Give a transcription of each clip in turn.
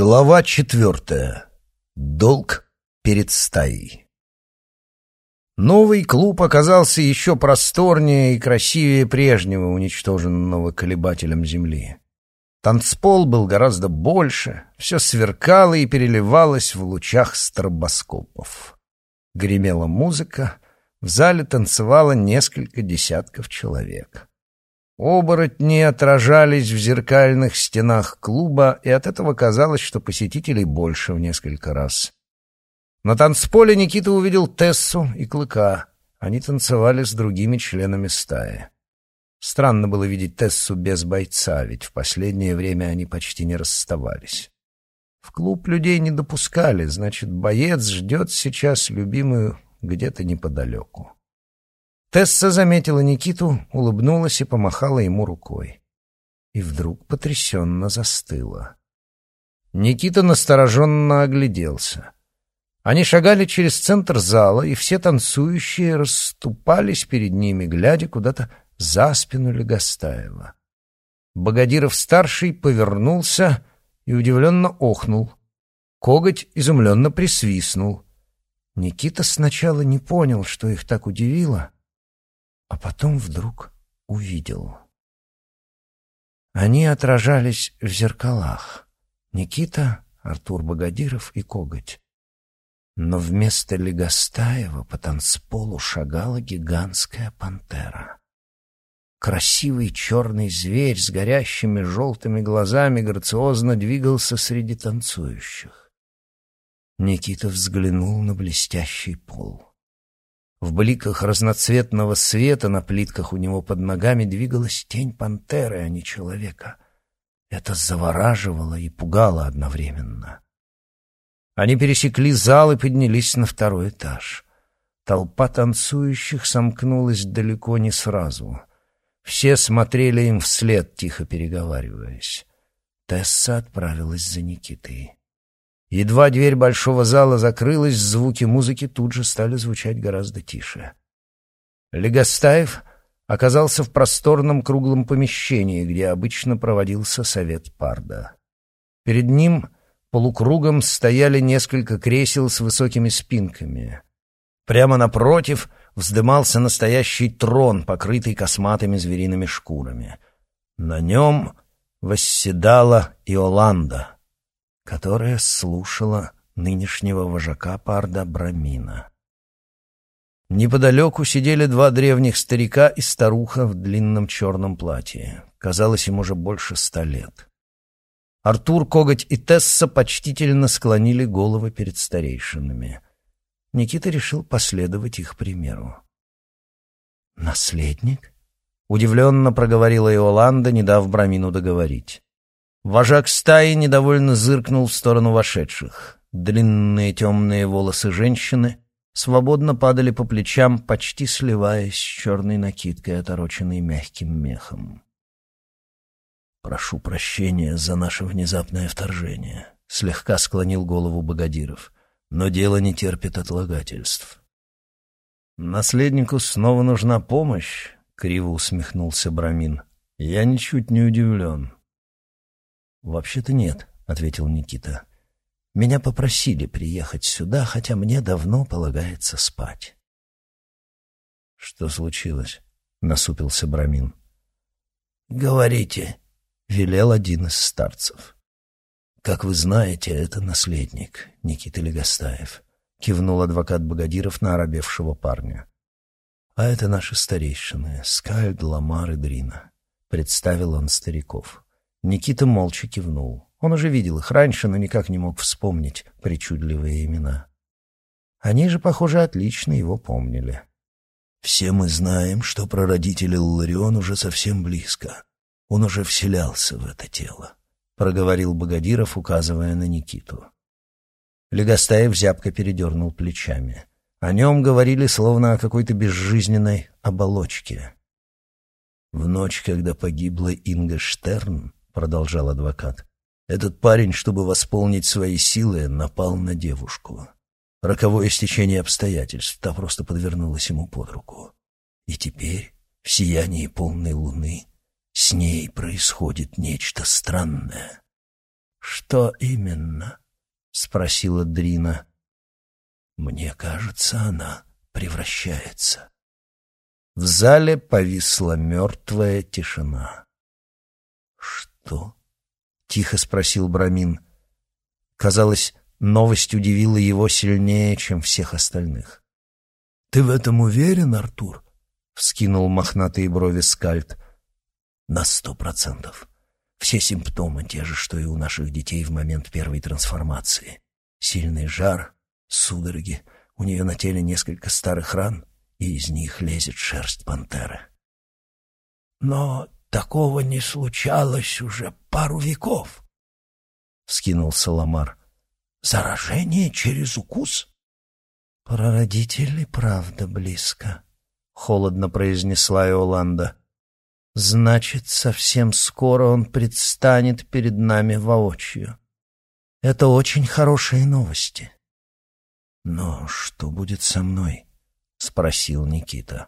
Глава четвертая. Долг перед стаей. Новый клуб оказался еще просторнее и красивее прежнего, уничтоженного колебателем земли. Танцпол был гораздо больше, все сверкало и переливалось в лучах стробоскопов. Гремела музыка, в зале танцевало несколько десятков человек. Оборотни отражались в зеркальных стенах клуба, и от этого казалось, что посетителей больше в несколько раз. На танцполе Никита увидел Тессу и Клыка. Они танцевали с другими членами стаи. Странно было видеть Тессу без бойца, ведь в последнее время они почти не расставались. В клуб людей не допускали, значит, боец ждет сейчас любимую где-то неподалеку. Тесса заметила Никиту, улыбнулась и помахала ему рукой. И вдруг потрясенно застыла. Никита настороженно огляделся. Они шагали через центр зала, и все танцующие расступались перед ними, глядя куда-то за спину Легостаева. Богодиров-старший повернулся и удивленно охнул. Коготь изумленно присвистнул. Никита сначала не понял, что их так удивило — а потом вдруг увидел. Они отражались в зеркалах. Никита, Артур Богодиров и Коготь. Но вместо Легостаева по танцполу шагала гигантская пантера. Красивый черный зверь с горящими желтыми глазами грациозно двигался среди танцующих. Никита взглянул на блестящий пол. В бликах разноцветного света на плитках у него под ногами двигалась тень пантеры, а не человека. Это завораживало и пугало одновременно. Они пересекли зал и поднялись на второй этаж. Толпа танцующих сомкнулась далеко не сразу. Все смотрели им вслед, тихо переговариваясь. Тесса отправилась за Никитой. Едва дверь большого зала закрылась, звуки музыки тут же стали звучать гораздо тише. Легостаев оказался в просторном круглом помещении, где обычно проводился совет Парда. Перед ним полукругом стояли несколько кресел с высокими спинками. Прямо напротив вздымался настоящий трон, покрытый косматыми звериными шкурами. На нем восседала Иоланда — которая слушала нынешнего вожака Парда Брамина. Неподалеку сидели два древних старика и старуха в длинном черном платье. Казалось, им уже больше ста лет. Артур, Коготь и Тесса почтительно склонили головы перед старейшинами. Никита решил последовать их примеру. «Наследник?» — удивленно проговорила Иоланда, не дав Брамину договорить. Вожак стаи недовольно зыркнул в сторону вошедших. Длинные темные волосы женщины свободно падали по плечам, почти сливаясь с черной накидкой, отороченной мягким мехом. «Прошу прощения за наше внезапное вторжение», — слегка склонил голову Богодиров. «Но дело не терпит отлагательств». «Наследнику снова нужна помощь?» — криво усмехнулся Брамин. «Я ничуть не удивлен. «Вообще-то нет», — ответил Никита. «Меня попросили приехать сюда, хотя мне давно полагается спать». «Что случилось?» — насупился Брамин. «Говорите», — велел один из старцев. «Как вы знаете, это наследник Никита Легостаев», — кивнул адвокат Богодиров на оробевшего парня. «А это наши старейшины, Скальд, Ламар и Дрина», — представил он стариков. Никита молча кивнул. Он уже видел их раньше, но никак не мог вспомнить причудливые имена. Они же, похоже, отлично его помнили. «Все мы знаем, что прародитель Илларион уже совсем близко. Он уже вселялся в это тело», — проговорил Богодиров, указывая на Никиту. Легостаев зябко передернул плечами. О нем говорили словно о какой-то безжизненной оболочке. В ночь, когда погибла Инга Штерн, продолжал адвокат. Этот парень, чтобы восполнить свои силы, напал на девушку. Роковое стечение обстоятельств, та просто подвернулась ему под руку. И теперь, в сиянии полной луны, с ней происходит нечто странное. «Что именно?» — спросила Дрина. «Мне кажется, она превращается». В зале повисла мертвая тишина. «Что?» — тихо спросил Брамин. Казалось, новость удивила его сильнее, чем всех остальных. «Ты в этом уверен, Артур?» — вскинул мохнатые брови Скальд. «На сто процентов. Все симптомы те же, что и у наших детей в момент первой трансформации. Сильный жар, судороги, у нее на теле несколько старых ран, и из них лезет шерсть пантеры. «Но такого не случалось уже пару веков», — вскинул Саламар. «Заражение через укус?» «Прародитель правда близко», — холодно произнесла Иоланда. Значит, совсем скоро он предстанет перед нами воочию. Это очень хорошие новости. Но что будет со мной? спросил Никита.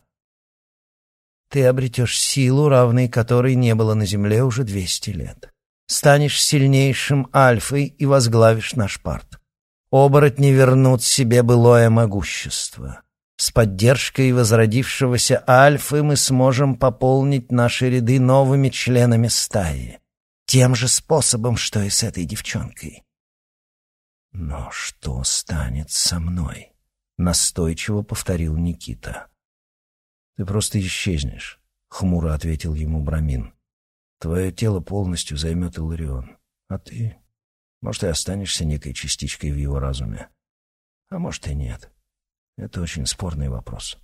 Ты обретешь силу, равной которой не было на земле уже двести лет. Станешь сильнейшим альфой и возглавишь наш парт. Оборотни вернут себе былое могущество. С поддержкой возродившегося Альфы мы сможем пополнить наши ряды новыми членами стаи. Тем же способом, что и с этой девчонкой. «Но что станет со мной?» — настойчиво повторил Никита. «Ты просто исчезнешь», — хмуро ответил ему Брамин. «Твое тело полностью займет Иларион, а ты, может, и останешься некой частичкой в его разуме. А может, и нет». Это очень спорный вопрос.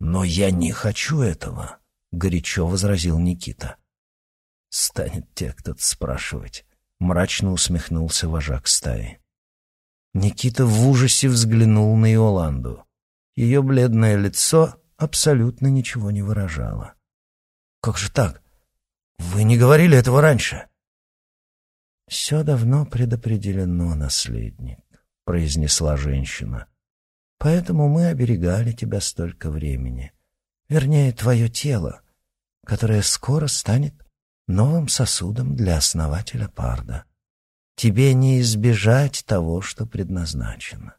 «Но я не хочу этого», — горячо возразил Никита. «Станет те кто-то спрашивать», — мрачно усмехнулся вожак стаи. Никита в ужасе взглянул на Иоланду. Ее бледное лицо абсолютно ничего не выражало. «Как же так? Вы не говорили этого раньше?» «Все давно предопределено, наследник», — произнесла женщина. Поэтому мы оберегали тебя столько времени. Вернее, твое тело, которое скоро станет новым сосудом для основателя Парда. Тебе не избежать того, что предназначено.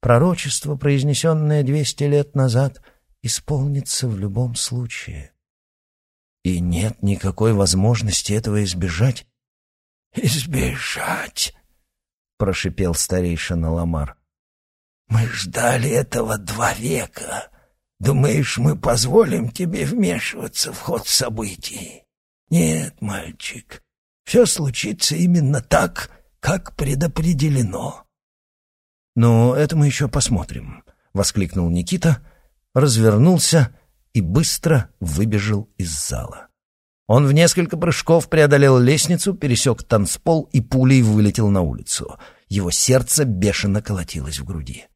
Пророчество, произнесенное двести лет назад, исполнится в любом случае. И нет никакой возможности этого избежать. «Избежать!» — прошипел старейшина Ламар. Мы ждали этого два века. Думаешь, мы позволим тебе вмешиваться в ход событий? Нет, мальчик, все случится именно так, как предопределено. «Ну, это мы еще посмотрим», — воскликнул Никита, развернулся и быстро выбежал из зала. Он в несколько прыжков преодолел лестницу, пересек танцпол и пулей вылетел на улицу. Его сердце бешено колотилось в груди.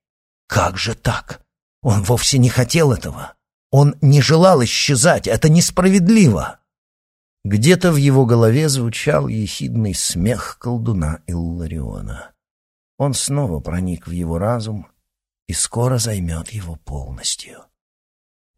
Как же так? Он вовсе не хотел этого. Он не желал исчезать. Это несправедливо. Где-то в его голове звучал ехидный смех колдуна Иллариона. Он снова проник в его разум и скоро займет его полностью.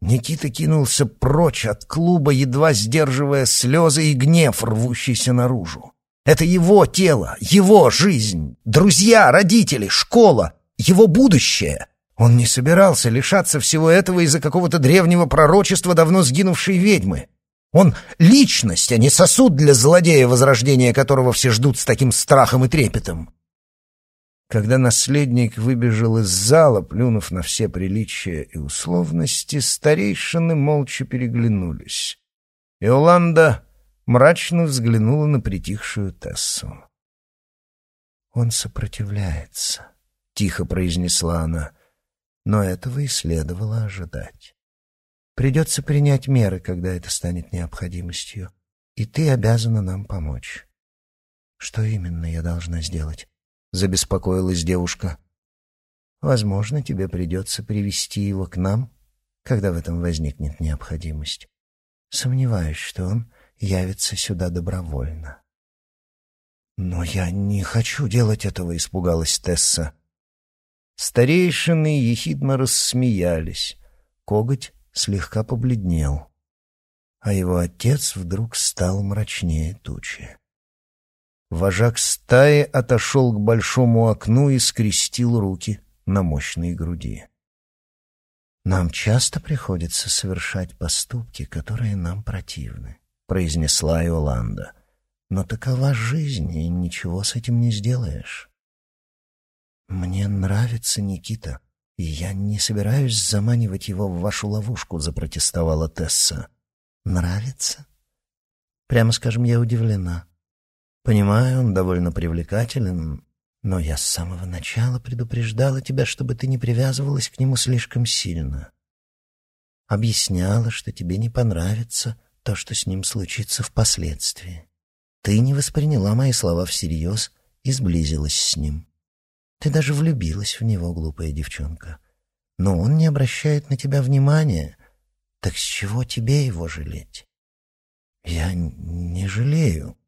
Никита кинулся прочь от клуба, едва сдерживая слезы и гнев, рвущийся наружу. Это его тело, его жизнь, друзья, родители, школа, его будущее. Он не собирался лишаться всего этого из-за какого-то древнего пророчества давно сгинувшей ведьмы. Он — личность, а не сосуд для злодея, возрождения которого все ждут с таким страхом и трепетом. Когда наследник выбежал из зала, плюнув на все приличия и условности, старейшины молча переглянулись. Иоланда мрачно взглянула на притихшую Тессу. «Он сопротивляется», тихо произнесла она. Но этого и следовало ожидать. Придется принять меры, когда это станет необходимостью, и ты обязана нам помочь. Что именно я должна сделать? Забеспокоилась девушка. Возможно, тебе придется привести его к нам, когда в этом возникнет необходимость. Сомневаюсь, что он явится сюда добровольно. Но я не хочу делать этого, испугалась Тесса. Старейшины ехидно рассмеялись. Коготь слегка побледнел, а его отец вдруг стал мрачнее тучи. Вожак стаи отошел к большому окну и скрестил руки на мощной груди. «Нам часто приходится совершать поступки, которые нам противны», — произнесла Иоланда. «Но такова жизнь, и ничего с этим не сделаешь». «Мне нравится Никита, и я не собираюсь заманивать его в вашу ловушку», — запротестовала Тесса. «Нравится?» «Прямо скажем, я удивлена. Понимаю, он довольно привлекателен, но я с самого начала предупреждала тебя, чтобы ты не привязывалась к нему слишком сильно. Объясняла, что тебе не понравится то, что с ним случится впоследствии. Ты не восприняла мои слова всерьез и сблизилась с ним. Ты даже влюбилась в него, глупая девчонка. Но он не обращает на тебя внимания. Так с чего тебе его жалеть? Я не жалею,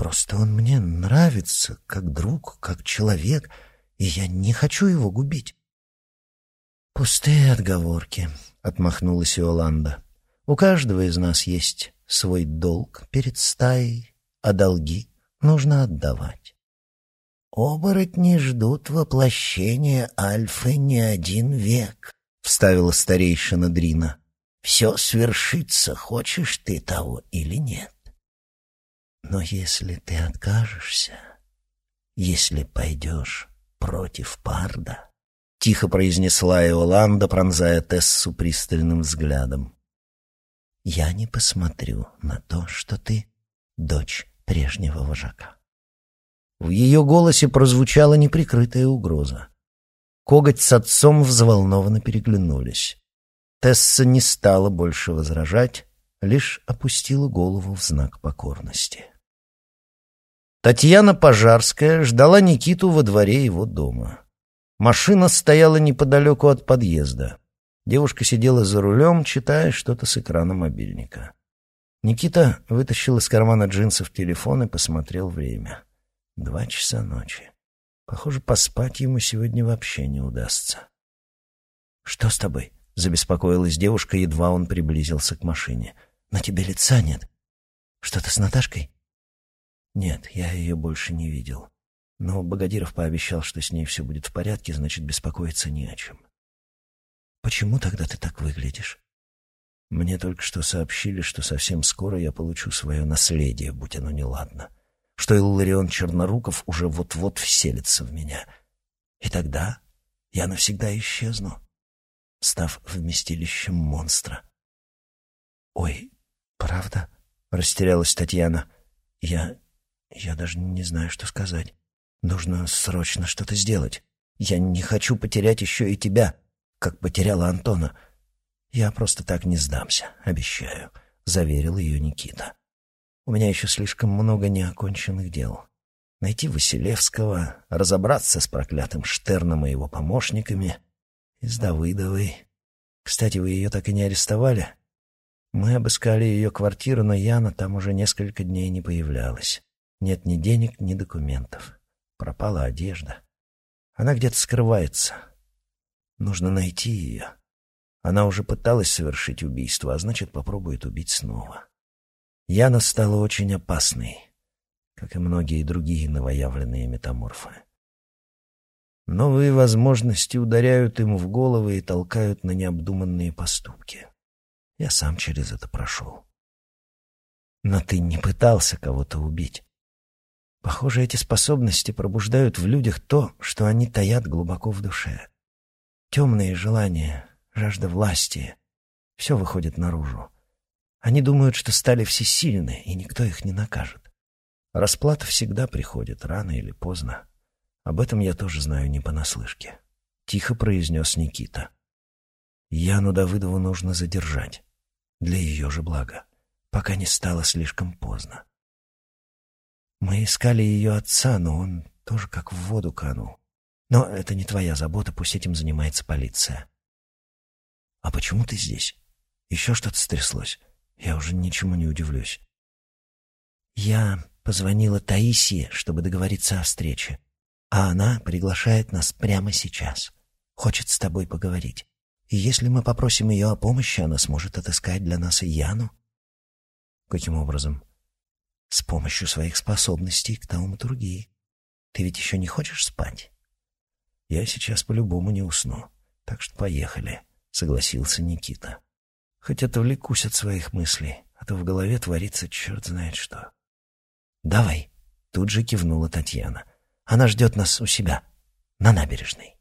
Просто он мне нравится, как друг, как человек, и я не хочу его губить. «Пустые отговорки», — отмахнулась Иоланда. «У каждого из нас есть свой долг перед стаей, а долги нужно отдавать». «Оборотни ждут воплощения Альфы не один век», — вставила старейшина Дрина. «Все свершится, хочешь ты того или нет». Но если ты откажешься, если пойдешь против Парда, — тихо произнесла Иоланда, пронзая Тессу пристальным взглядом, — я не посмотрю на то, что ты дочь прежнего вожака. В ее голосе прозвучала неприкрытая угроза. Коготь с отцом взволнованно переглянулись. Тесса не стала больше возражать, лишь опустила голову в знак покорности. Татьяна Пожарская ждала Никиту во дворе его дома. Машина стояла неподалеку от подъезда. Девушка сидела за рулем, читая что-то с экрана мобильника. Никита вытащил из кармана джинсов телефон и посмотрел время. Два часа ночи. Похоже, поспать ему сегодня вообще не удастся. «Что с тобой?» — забеспокоилась девушка, едва он приблизился к машине. «На тебе лица нет. Что-то с Наташкой?» Нет, я ее больше не видел. Но Богодиров пообещал, что с ней все будет в порядке, значит, беспокоиться не о чем. Почему тогда ты так выглядишь? Мне только что сообщили, что совсем скоро я получу свое наследие, будь оно неладно. Что Илларион Черноруков уже вот-вот вселится в меня. И тогда я навсегда исчезну, став вместилищем монстра. «Ой, правда?» — растерялась Татьяна. «Я я даже не знаю, что сказать. Нужно срочно что-то сделать. Я не хочу потерять еще и тебя, как потеряла Антона. Я просто так не сдамся, обещаю, — заверил ее Никита. У меня еще слишком много неоконченных дел. Найти Василевского, разобраться с проклятым Штерном и его помощниками, и с Давыдовой. Кстати, вы ее так и не арестовали? Мы обыскали ее квартиру, но Яна там уже несколько дней не появлялась. Нет ни денег, ни документов. Пропала одежда. Она где-то скрывается. Нужно найти ее. Она уже пыталась совершить убийство, а значит, попробует убить снова. Яна стала очень опасной, как и многие другие новоявленные метаморфы. Новые возможности ударяют им в головы и толкают на необдуманные поступки. Я сам через это прошел. Но ты не пытался кого-то убить. Похоже, эти способности пробуждают в людях то, что они таят глубоко в душе. Темные желания, жажда власти — все выходит наружу. Они думают, что стали всесильны, и никто их не накажет. Расплата всегда приходит, рано или поздно. Об этом я тоже знаю не понаслышке. Тихо произнес Никита. Яну Давыдову нужно задержать. Для ее же блага. Пока не стало слишком поздно. Мы искали ее отца, но он тоже как в воду канул. Но это не твоя забота, пусть этим занимается полиция. А почему ты здесь? Еще что-то стряслось? Я уже ничему не удивлюсь. Я позвонила Таисии, чтобы договориться о встрече. А она приглашает нас прямо сейчас. Хочет с тобой поговорить. И если мы попросим ее о помощи, она сможет отыскать для нас и Яну. Каким образом? С помощью своих способностей к тауматургии. Ты ведь еще не хочешь спать? Я сейчас по-любому не усну, так что поехали, — согласился Никита. Хоть отвлекусь от своих мыслей, а то в голове творится черт знает что. «Давай», — тут же кивнула Татьяна. «Она ждет нас у себя, на набережной».